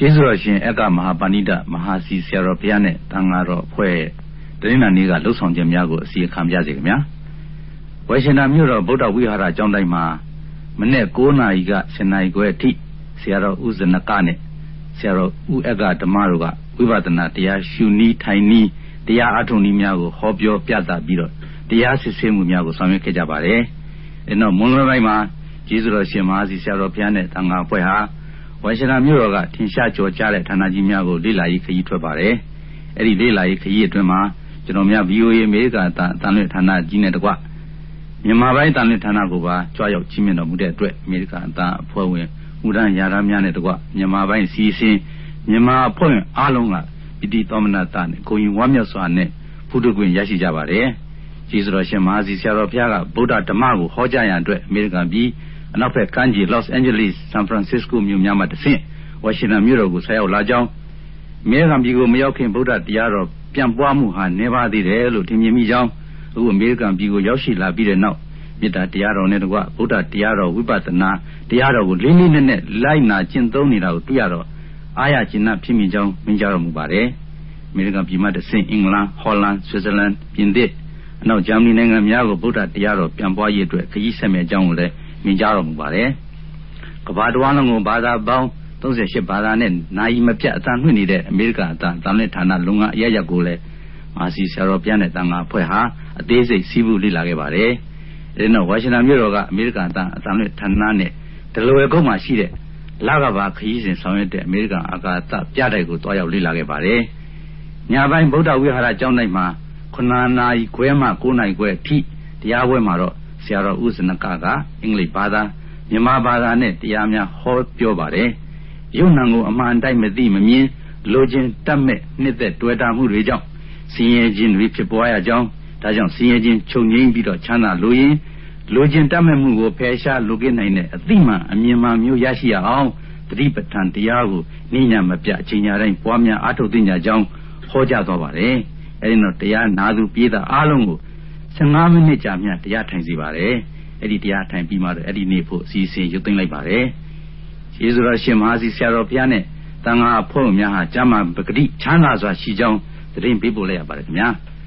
ကျေးဇူးတော်ရှင်အက္ကမဟာပါဏိတမဟာစီဆရာတော်ဘုရားနဲ့တန်ဃာတော်အဖွဲ့တရင်းနာနေ့ကလှုပ်ဆောင်ခြင်းများကိုအစီအခံပြစေခင်ဗျာဝေရှင်နာမြို့တော်ဗုဒ္ဓဝိဟာရကျောင်းတိုင်းမှာမနေ့9နာရီက10နာရီခွဲအထိဆရာတော်ဥဇနကနဲ့ဆရာတော်ဥအက္ကဓမ္မတို့ကဝိပဿနာတရားရှုနည်းထိုင်နည်းတရားအထုံနည်းများကိုဟောပြောပြသပြီးတော့တရားစစ်ဆေးမှုများကိုဆောင်ရွက်ခဲ့ကြပါတယ်။အဲတော့မွန်လွဲပိုင်းမှာကျေးဇူးတော်ရှင်မဟာစီဆရာတော်ဘုရားနဲ့တန်ခါအဖွဲ့ဟာ ဝါရှင်တန်မြို့တော်ကထင်ရှားကျော်ကြားတဲ့ဌာနကြီးများကိုလေ့လာရေးခရီးထွက်ပါတယ်။အဲဒီလေ့လာရေးခရီးအတွင်းမှာကျွန်တော်များ VOA အမေရိကန်တန်လွင့်ဌာနကြီးနဲ့တကွမြန်မာပိုင်းတန်လွင့်ဌာနကိုပါကြွားရောက်ချင်းမြင်တော်မူတဲ့အတွက်အမေရိကန်အတန်အဖွဲ့ဝင်မူရန်ရာရများနဲ့တကွမြန်မာပိုင်းစီစဉ်မြန်မာအဖွဲ့ဝင်အားလုံးကပိတိသောမနတာနဲ့ကိုရင်ဝမ်းမြောက်စွာနဲ့ဖူးထုခွင့်ရရှိကြပါတယ်။ကျေးဇူးတော်ရှင်မဟာစီဆရာတော်ဘုရားကဗုဒ္ဓဓမ္မကိုဟောကြားရန်အတွက်အမေရိကန်ပြည် အနောက်ဘက်ကမ်းခြေ Los Angeles San Francisco မြို့များမှာတဆင့်ဝါရှင်တန်မြို့တော်ကိုဆက်ရောက်လာကြောင်းအမေရိကန်ပြည်ကိုမရောက်ခင်ဗုဒ္ဓတရားတော်ပြန်ပွားမှုဟာနေပါသေးတယ်လို့ထင်မြင်မိကြောင်းအခုအမေရိကန်ပြည်ကိုရောက်ရှိလာပြီးတဲ့နောက်မေတ္တာတရားတော်နဲ့တကွဗုဒ္ဓတရားတော်ဝိပဿနာတရားတော်ကိုလေးလေးနက်နက်လိုက်နာကျင့်သုံးနေတာကိုတွေ့ရတော့အားရကျင့်နှံ့ဖြစ်မိကြောင်းမြင်ကြတော်မူပါတယ်အမေရိကန်ပြည်မှတဆင့်အင်္ဂလန်ဟော်လန်ဆွစ်ဇာလန်ပြင်သစ်အနောက်ဂျာမနီနိုင်ငံများကိုဗုဒ္ဓတရားတော်ပြန်ပွားရေးအတွက်ခရီးဆက်မဲ့အကြောင်းကိုလည်း မြင်ကြတော်မူပါတယ်ကဘာတော်လုံးကိုဘာသာပေါင်း38ဘာသာနဲ့နိုင်မပြတ်အတန်လွှင့်နေတဲ့အမေရိကန်အတန်တန်လက်ဌာနလုံငါအရရက်ကိုလည်းမာစီဆရာတော်ပြန်တဲ့တန်ငါဖွဲ့ဟာအသေးစိတ်စီးပူလေ့လာခဲ့ပါတယ်။အဲဒီနောက်ဝါရှင်တန်မြို့တော်ကအမေရိကန်အတန်အတန်လက်ဌာနနဲ့ဒလိုဝဲကုန်းမှာရှိတဲ့လကဘာခရီးစဉ်ဆောင်ရွက်တဲ့အမေရိကန်အာကာသပြတိုက်ကိုတွားရောက်လေ့လာခဲ့ပါတယ်။ညပိုင်းဗုဒ္ဓဝိဟာရကျောင်းတိုင်းမှာ9နာရီခွဲမှ9နာရီခွဲအထိတရားပွဲမှာတော့ ဆရာတော်ဦးဇနကကအင်္ဂလိပ်ဘာသာမြန်မာဘာသာနဲ့တရားများဟောပြောပါတယ်။ယုံနံကိုအမှန်တိုင်းမသိမမြင်လိုခြင်းတတ်မဲ့နှစ်သက်တွေ့တာမှုတွေကြောင့်ဆင်းရဲခြင်းတွေဖြစ်ပွားရကြောင်းဒါကြောင့်ဆင်းရဲခြင်းချုပ်ငြိမ်းပြီးတော့ချမ်းသာလိုရင်လိုခြင်းတတ်မဲ့မှုကိုဖယ်ရှားလိုကိနိုင်တဲ့အသိမှန်အမြင်မှန်မျိုးရရှိရအောင်တတိပဋ္ဌာန်တရားကိုနိညာမပြအချိန်ညာတိုင်းပွားများအားထုတ်သိညာကြောင်းဟောကြားသွားပါတယ်။အဲဒီတော့တရားနာသူပြေးတာအားလုံးကို 15မိနစ်ကြာမြတ်တရားထိုင်စီပါတယ်အဲ့ဒီတရားထိုင်ပြီးမှတော့အဲ့ဒီနေ့ဖို့အစီအစဉ်ရုပ်သိမ်းလိုက်ပါတယ်ယေရှုတော်ရှင်မဟာစီဆရာတော်ဘုရားနဲ့တန်ဃာအဖွဲ့များဟာကျမ်းမာပဂတိချမ်းသာစွာရှိကြောင်းသတင်းပေးပို့လိုက်ရပါတယ်ခင်ဗျာ။